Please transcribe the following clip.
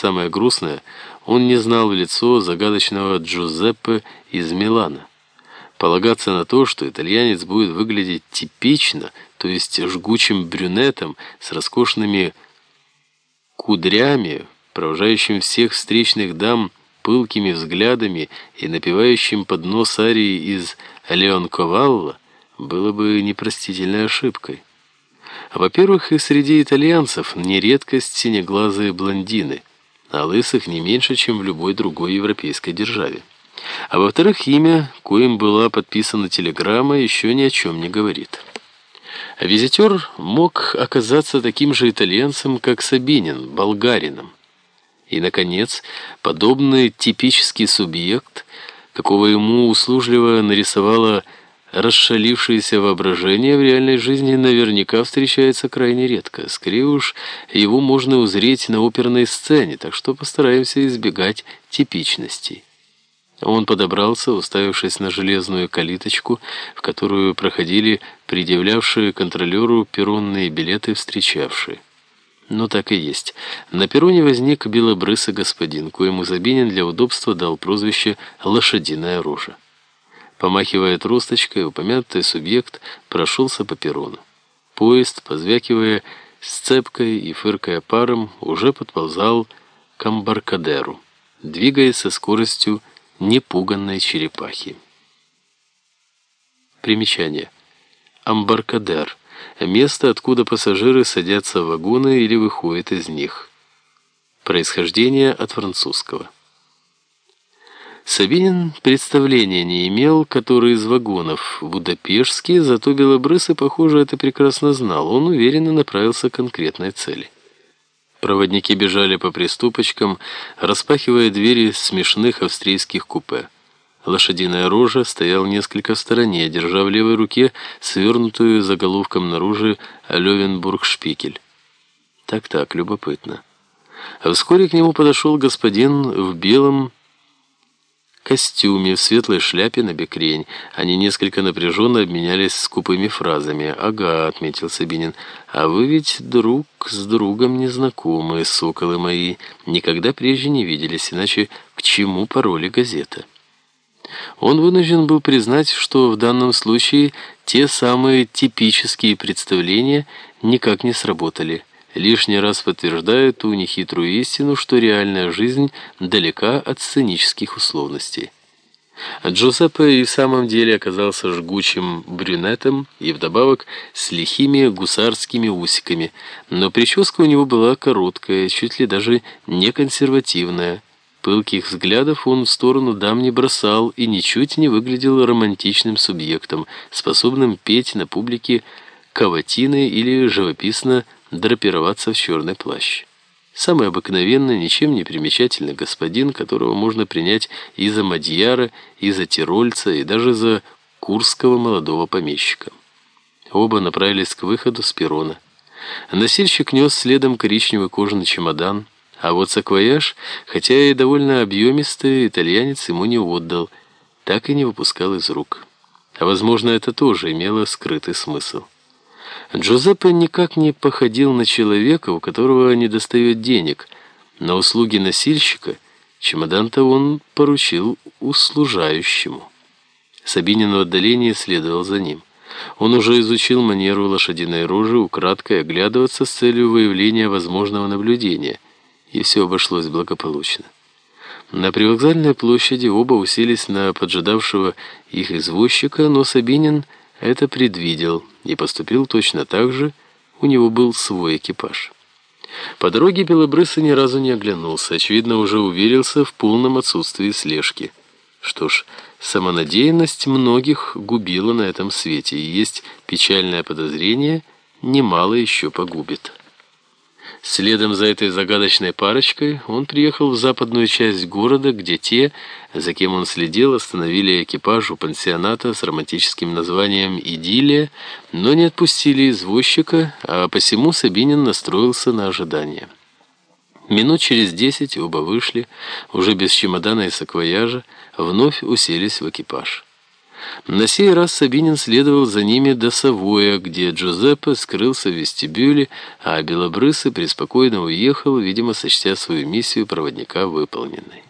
Самое грустное, он не знал в лицо загадочного Джузеппе из Милана. Полагаться на то, что итальянец будет выглядеть типично, то есть жгучим брюнетом с роскошными кудрями, провожающим всех встречных дам пылкими взглядами и напевающим под нос арии из «Леон Ковалла», было бы непростительной ошибкой. Во-первых, и среди итальянцев не редкость синеглазые блондины, а лысых не меньше, чем в любой другой европейской державе. А во-вторых, имя, коим была подписана телеграмма, еще ни о чем не говорит. А визитер мог оказаться таким же итальянцем, как Сабинин, болгарином. И, наконец, подобный типический субъект, какого ему услужливо нарисовала расшалившееся воображение в реальной жизни наверняка встречается крайне редко. Скорее уж, его можно узреть на оперной сцене, так что постараемся избегать типичностей. Он подобрался, уставившись на железную калиточку, в которую проходили предъявлявшие контролеру перронные билеты встречавшие. Но так и есть. На перроне возник белобрысый господин, коему Забинин для удобства дал прозвище «лошадиная рожа». Помахивая тросточкой, упомянутый субъект прошелся по перрону. Поезд, позвякивая сцепкой и фыркая паром, уже подползал к амбаркадеру, двигаясь со скоростью непуганной черепахи. Примечание. Амбаркадер. Место, откуда пассажиры садятся в вагоны или выходят из них. Происхождение от французского. Сабинин представления не имел, который из вагонов будапештский, зато Белобрысый, похоже, это прекрасно знал. Он уверенно направился к конкретной цели. Проводники бежали по приступочкам, распахивая двери смешных австрийских купе. Лошадиная рожа стоял несколько в стороне, держа в левой руке свернутую заголовком наружу Левенбург-шпикель. Так-так, любопытно. Вскоре к нему подошел господин в белом костюме, в светлой шляпе на бекрень. Они несколько напряженно обменялись скупыми фразами. «Ага», — отметил Сабинин, — «а вы ведь друг с другом незнакомые, соколы мои. Никогда прежде не виделись, иначе к чему пароли газета?» Он вынужден был признать, что в данном случае те самые типические представления никак не сработали лишний раз подтверждает ту нехитрую истину, что реальная жизнь далека от сценических условностей. Джузеппе и в самом деле оказался жгучим брюнетом и вдобавок с лихими гусарскими усиками, но прическа у него была короткая, чуть ли даже не консервативная. Пылких взглядов он в сторону дам не бросал и ничуть не выглядел романтичным субъектом, способным петь на публике каватины или живописно драпироваться в черный плащ. Самый обыкновенный, ничем не примечательный господин, которого можно принять и за мадьяра, и за тирольца, и даже за курского молодого помещика. Оба направились к выходу с перрона. Носильщик нес следом коричневый кожаный чемодан, а вот саквояж, хотя и довольно объемистый, итальянец ему не отдал, так и не выпускал из рук. А возможно, это тоже имело скрытый смысл. Джузеппе никак не походил на человека, у которого не достает денег. На услуги носильщика чемодан-то он поручил услужающему. Сабинин в отдалении следовал за ним. Он уже изучил манеру лошадиной рожи украдкой оглядываться с целью выявления возможного наблюдения, и все обошлось благополучно. На привокзальной площади оба уселись на поджидавшего их извозчика, но Сабинин это предвидел и поступил точно так же, у него был свой экипаж. По дороге Белобрысый ни разу не оглянулся, очевидно, уже уверился в полном отсутствии слежки. Что ж, самонадеянность многих губила на этом свете, и есть печальное подозрение, немало еще погубит. Следом за этой загадочной парочкой он приехал в западную часть города, где те, за кем он следил, остановили экипаж у пансионата с романтическим названием «Идиллия», но не отпустили извозчика, а посему Сабинин настроился на ожидание. Минут через десять оба вышли, уже без чемодана и саквояжа, вновь уселись в экипаж. На сей раз Сабинин следовал за ними до Савоя, где Джузеппе скрылся в вестибюле, а Белобрысый преспокойно уехал, видимо, сочтя свою миссию проводника выполненной.